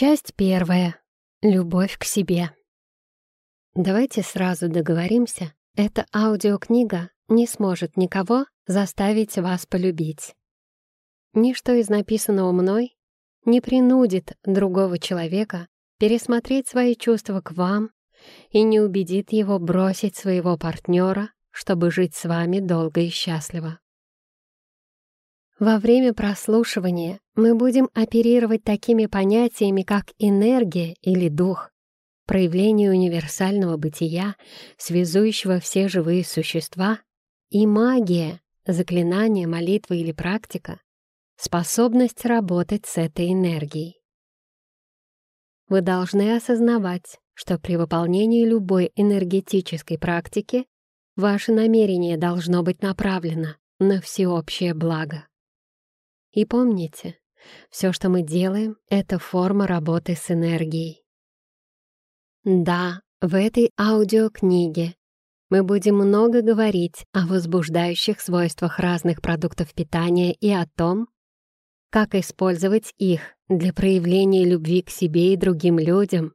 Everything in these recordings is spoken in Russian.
Часть первая. Любовь к себе. Давайте сразу договоримся, эта аудиокнига не сможет никого заставить вас полюбить. Ничто из написанного мной не принудит другого человека пересмотреть свои чувства к вам и не убедит его бросить своего партнера, чтобы жить с вами долго и счастливо. Во время прослушивания мы будем оперировать такими понятиями, как энергия или дух, проявление универсального бытия, связующего все живые существа, и магия, заклинание, молитва или практика, способность работать с этой энергией. Вы должны осознавать, что при выполнении любой энергетической практики ваше намерение должно быть направлено на всеобщее благо. И помните, все, что мы делаем, это форма работы с энергией. Да, в этой аудиокниге мы будем много говорить о возбуждающих свойствах разных продуктов питания и о том, как использовать их для проявления любви к себе и другим людям,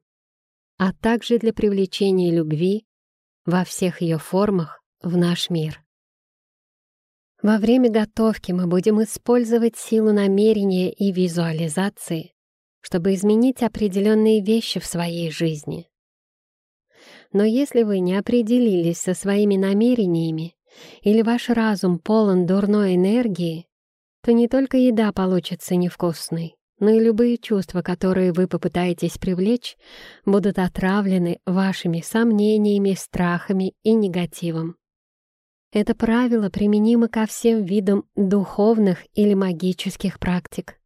а также для привлечения любви во всех ее формах в наш мир. Во время готовки мы будем использовать силу намерения и визуализации, чтобы изменить определенные вещи в своей жизни. Но если вы не определились со своими намерениями или ваш разум полон дурной энергии, то не только еда получится невкусной, но и любые чувства, которые вы попытаетесь привлечь, будут отравлены вашими сомнениями, страхами и негативом. Это правило применимо ко всем видам духовных или магических практик.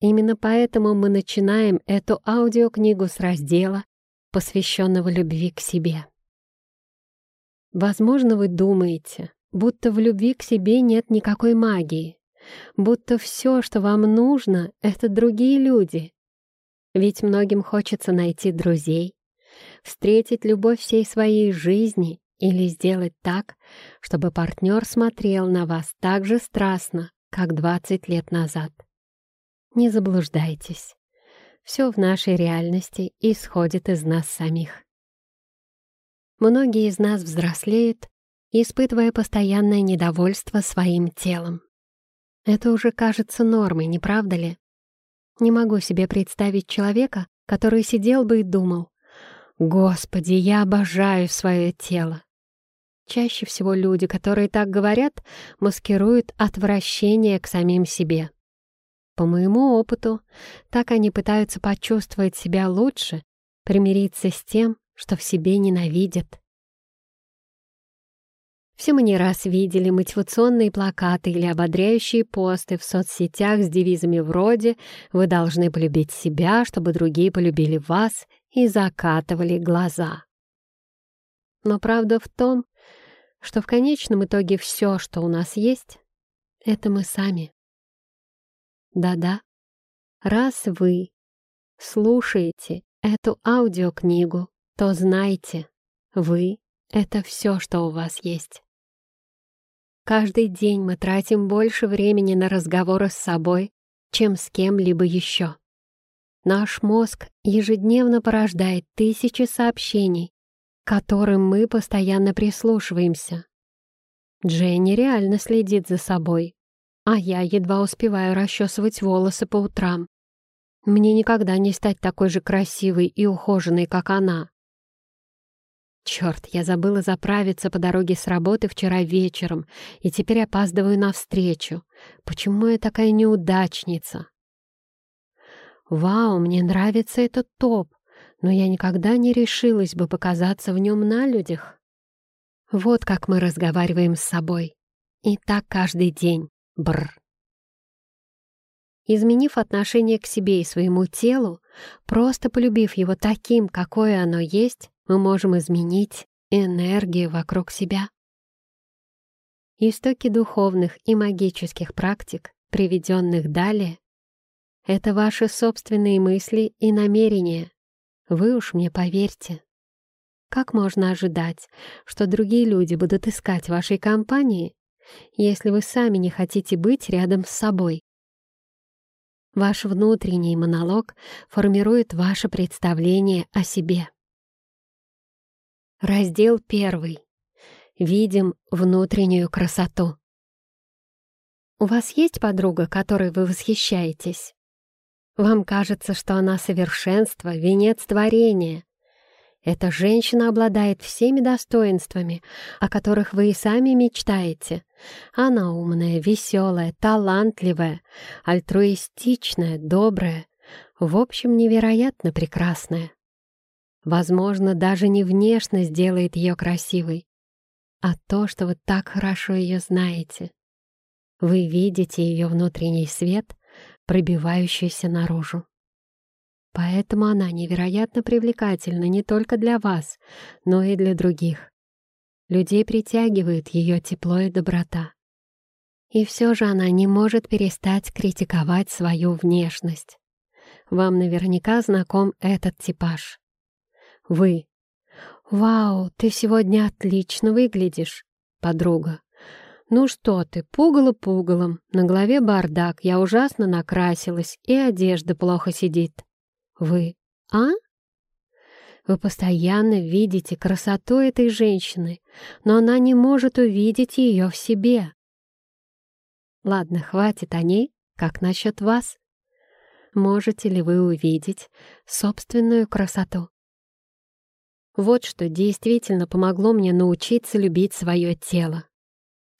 Именно поэтому мы начинаем эту аудиокнигу с раздела, посвященного любви к себе. Возможно, вы думаете, будто в любви к себе нет никакой магии, будто все, что вам нужно, — это другие люди. Ведь многим хочется найти друзей, встретить любовь всей своей жизни или сделать так, чтобы партнер смотрел на вас так же страстно, как 20 лет назад. Не заблуждайтесь. Все в нашей реальности исходит из нас самих. Многие из нас взрослеют, испытывая постоянное недовольство своим телом. Это уже кажется нормой, не правда ли? Не могу себе представить человека, который сидел бы и думал, «Господи, я обожаю свое тело, Чаще всего люди, которые так говорят, маскируют отвращение к самим себе. По моему опыту, так они пытаются почувствовать себя лучше, примириться с тем, что в себе ненавидят. Все мы не раз видели мотивационные плакаты или ободряющие посты в соцсетях с девизами вроде «Вы должны полюбить себя, чтобы другие полюбили вас» и закатывали глаза. Но правда в том, что в конечном итоге все, что у нас есть, это мы сами. Да-да, раз вы слушаете эту аудиокнигу, то знайте, вы — это все, что у вас есть. Каждый день мы тратим больше времени на разговоры с собой, чем с кем-либо еще. Наш мозг ежедневно порождает тысячи сообщений, которым мы постоянно прислушиваемся. Дженни реально следит за собой, а я едва успеваю расчесывать волосы по утрам. Мне никогда не стать такой же красивой и ухоженной, как она. Черт, я забыла заправиться по дороге с работы вчера вечером и теперь опаздываю на встречу. Почему я такая неудачница? Вау, мне нравится этот топ но я никогда не решилась бы показаться в нем на людях. Вот как мы разговариваем с собой. И так каждый день. Бр. Изменив отношение к себе и своему телу, просто полюбив его таким, какое оно есть, мы можем изменить энергию вокруг себя. Истоки духовных и магических практик, приведенных далее, это ваши собственные мысли и намерения, вы уж мне поверьте. Как можно ожидать, что другие люди будут искать вашей компании, если вы сами не хотите быть рядом с собой? Ваш внутренний монолог формирует ваше представление о себе. Раздел первый. Видим внутреннюю красоту. У вас есть подруга, которой вы восхищаетесь? Вам кажется, что она совершенство, венец творения. Эта женщина обладает всеми достоинствами, о которых вы и сами мечтаете. Она умная, веселая, талантливая, альтруистичная, добрая, в общем, невероятно прекрасная. Возможно, даже не внешность делает ее красивой, а то, что вы так хорошо ее знаете. Вы видите ее внутренний свет пробивающейся наружу. Поэтому она невероятно привлекательна не только для вас, но и для других. Людей притягивает ее тепло и доброта. И все же она не может перестать критиковать свою внешность. Вам наверняка знаком этот типаж. Вы. «Вау, ты сегодня отлично выглядишь, подруга. «Ну что ты, пугало пугалом, на голове бардак, я ужасно накрасилась, и одежда плохо сидит». «Вы, а?» Вы постоянно видите красоту этой женщины, но она не может увидеть ее в себе. Ладно, хватит о ней, как насчет вас? Можете ли вы увидеть собственную красоту? Вот что действительно помогло мне научиться любить свое тело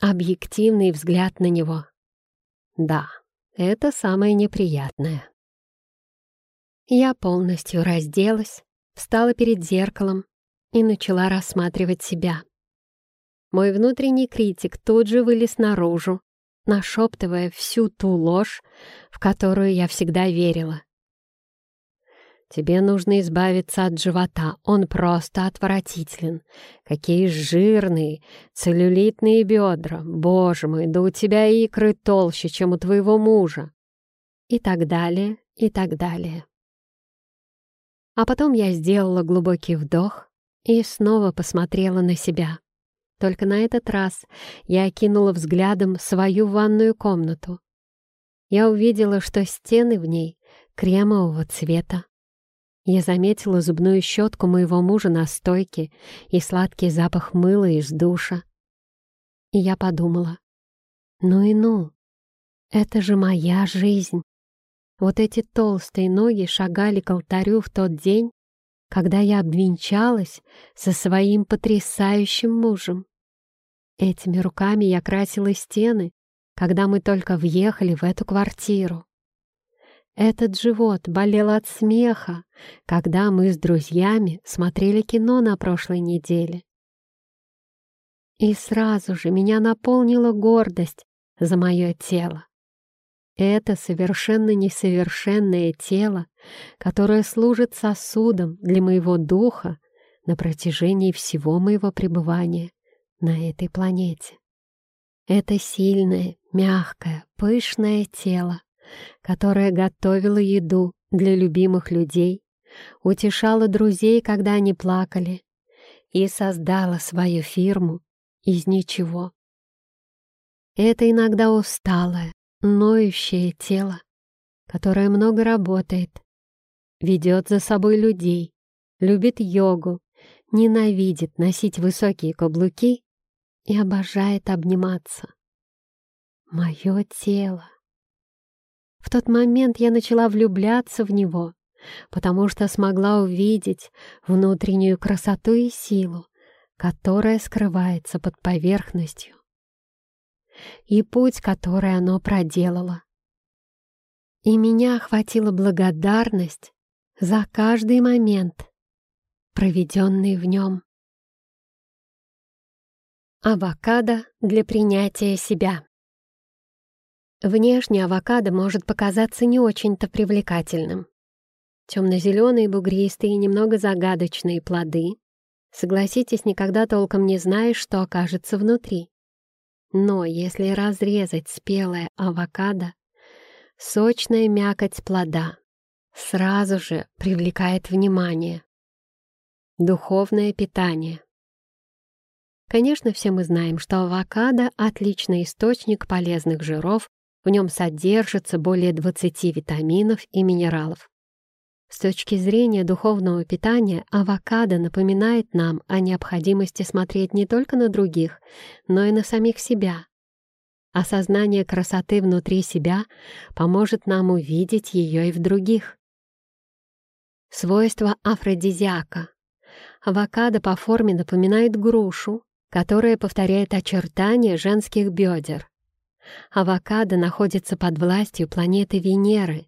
объективный взгляд на него. Да, это самое неприятное. Я полностью разделась, встала перед зеркалом и начала рассматривать себя. Мой внутренний критик тут же вылез наружу, нашептывая всю ту ложь, в которую я всегда верила. Тебе нужно избавиться от живота, он просто отвратителен. Какие жирные, целлюлитные бедра. Боже мой, да у тебя икры толще, чем у твоего мужа. И так далее, и так далее. А потом я сделала глубокий вдох и снова посмотрела на себя. Только на этот раз я окинула взглядом свою ванную комнату. Я увидела, что стены в ней кремового цвета, я заметила зубную щетку моего мужа на стойке и сладкий запах мыла из душа. И я подумала, ну и ну, это же моя жизнь. Вот эти толстые ноги шагали к алтарю в тот день, когда я обвенчалась со своим потрясающим мужем. Этими руками я красила стены, когда мы только въехали в эту квартиру. Этот живот болел от смеха, когда мы с друзьями смотрели кино на прошлой неделе. И сразу же меня наполнила гордость за мое тело. Это совершенно несовершенное тело, которое служит сосудом для моего духа на протяжении всего моего пребывания на этой планете. Это сильное, мягкое, пышное тело, которая готовила еду для любимых людей, утешала друзей, когда они плакали, и создала свою фирму из ничего. Это иногда усталое, ноющее тело, которое много работает, ведет за собой людей, любит йогу, ненавидит носить высокие каблуки и обожает обниматься. Мое тело. В тот момент я начала влюбляться в него, потому что смогла увидеть внутреннюю красоту и силу, которая скрывается под поверхностью, и путь, который оно проделало. И меня охватила благодарность за каждый момент, проведенный в нем. Авокадо для принятия себя. Внешне авокадо может показаться не очень-то привлекательным. Темно-зеленые, бугристые, немного загадочные плоды. Согласитесь, никогда толком не знаешь, что окажется внутри. Но если разрезать спелое авокадо, сочная мякоть плода сразу же привлекает внимание. Духовное питание. Конечно, все мы знаем, что авокадо — отличный источник полезных жиров В нем содержится более 20 витаминов и минералов. С точки зрения духовного питания, авокадо напоминает нам о необходимости смотреть не только на других, но и на самих себя. Осознание красоты внутри себя поможет нам увидеть ее и в других. Свойства афродизиака. Авокадо по форме напоминает грушу, которая повторяет очертания женских бедер. Авокадо находится под властью планеты Венеры,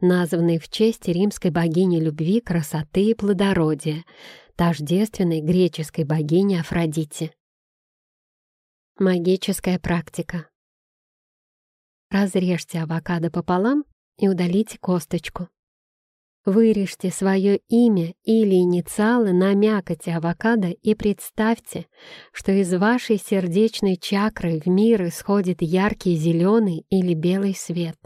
названной в честь римской богини любви, красоты и плодородия, тождественной греческой богине Афродите. Магическая практика. Разрежьте авокадо пополам и удалите косточку. Вырежьте свое имя или инициалы на мякоти авокадо и представьте, что из вашей сердечной чакры в мир исходит яркий зеленый или белый свет.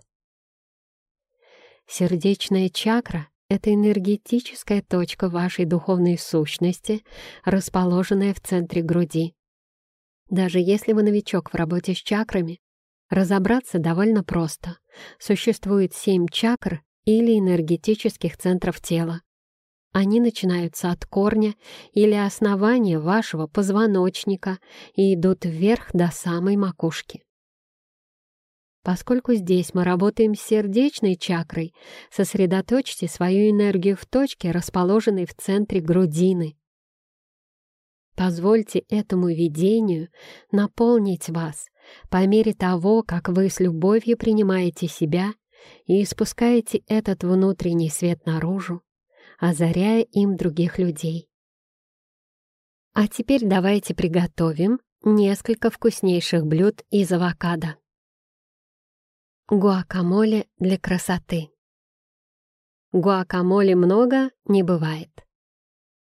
Сердечная чакра — это энергетическая точка вашей духовной сущности, расположенная в центре груди. Даже если вы новичок в работе с чакрами, разобраться довольно просто. Существует семь чакр или энергетических центров тела. Они начинаются от корня или основания вашего позвоночника и идут вверх до самой макушки. Поскольку здесь мы работаем с сердечной чакрой, сосредоточьте свою энергию в точке, расположенной в центре грудины. Позвольте этому видению наполнить вас по мере того, как вы с любовью принимаете себя и испускаете этот внутренний свет наружу, озаряя им других людей. А теперь давайте приготовим несколько вкуснейших блюд из авокадо. Гуакамоле для красоты. Гуакамоле много не бывает.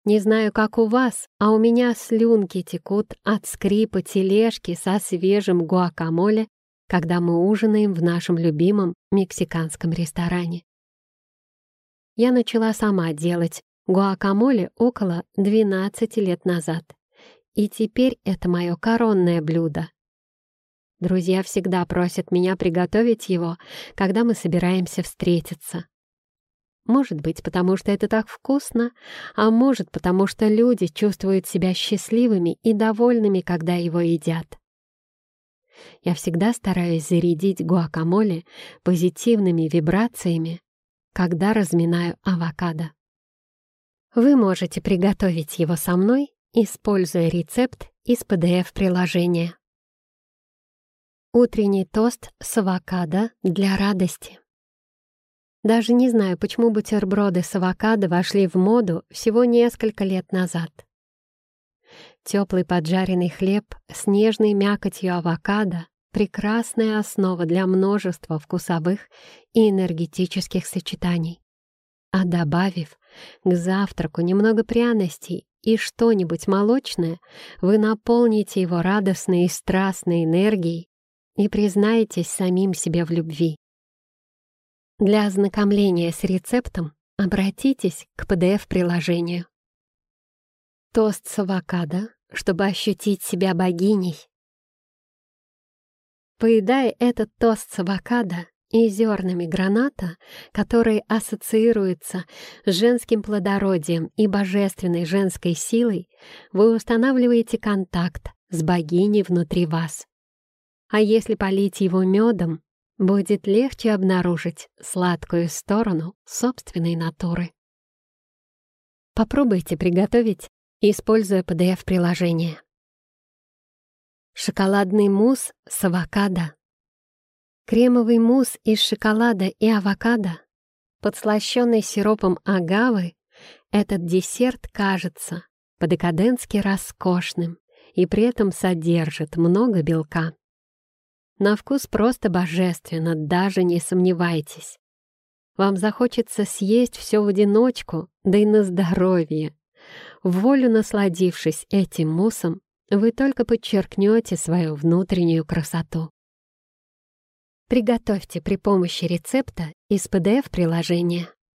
Не знаю, как у вас, а у меня слюнки текут от скрипа тележки со свежим гуакамоле, когда мы ужинаем в нашем любимом мексиканском ресторане. Я начала сама делать гуакамоле около 12 лет назад, и теперь это мое коронное блюдо. Друзья всегда просят меня приготовить его, когда мы собираемся встретиться. Может быть, потому что это так вкусно, а может, потому что люди чувствуют себя счастливыми и довольными, когда его едят. Я всегда стараюсь зарядить гуакамоле позитивными вибрациями, когда разминаю авокадо. Вы можете приготовить его со мной, используя рецепт из PDF-приложения. Утренний тост с авокадо для радости. Даже не знаю, почему бутерброды с авокадо вошли в моду всего несколько лет назад. Теплый поджаренный хлеб с нежной мякотью авокадо — прекрасная основа для множества вкусовых и энергетических сочетаний. А добавив к завтраку немного пряностей и что-нибудь молочное, вы наполните его радостной и страстной энергией и признайтесь самим себе в любви. Для ознакомления с рецептом обратитесь к PDF-приложению. Тост с авокадо, чтобы ощутить себя богиней. Поедая этот тост с авокадо и зернами граната, которые ассоциируются с женским плодородием и божественной женской силой, вы устанавливаете контакт с богиней внутри вас. А если полить его медом, будет легче обнаружить сладкую сторону собственной натуры. Попробуйте приготовить, используя PDF-приложение. Шоколадный мусс с авокадо. Кремовый мусс из шоколада и авокадо, подслащенный сиропом агавы, этот десерт кажется по-декаденски роскошным и при этом содержит много белка. На вкус просто божественно, даже не сомневайтесь. Вам захочется съесть все в одиночку, да и на здоровье. Волю насладившись этим муссом, вы только подчеркнете свою внутреннюю красоту. Приготовьте при помощи рецепта из PDF-приложения.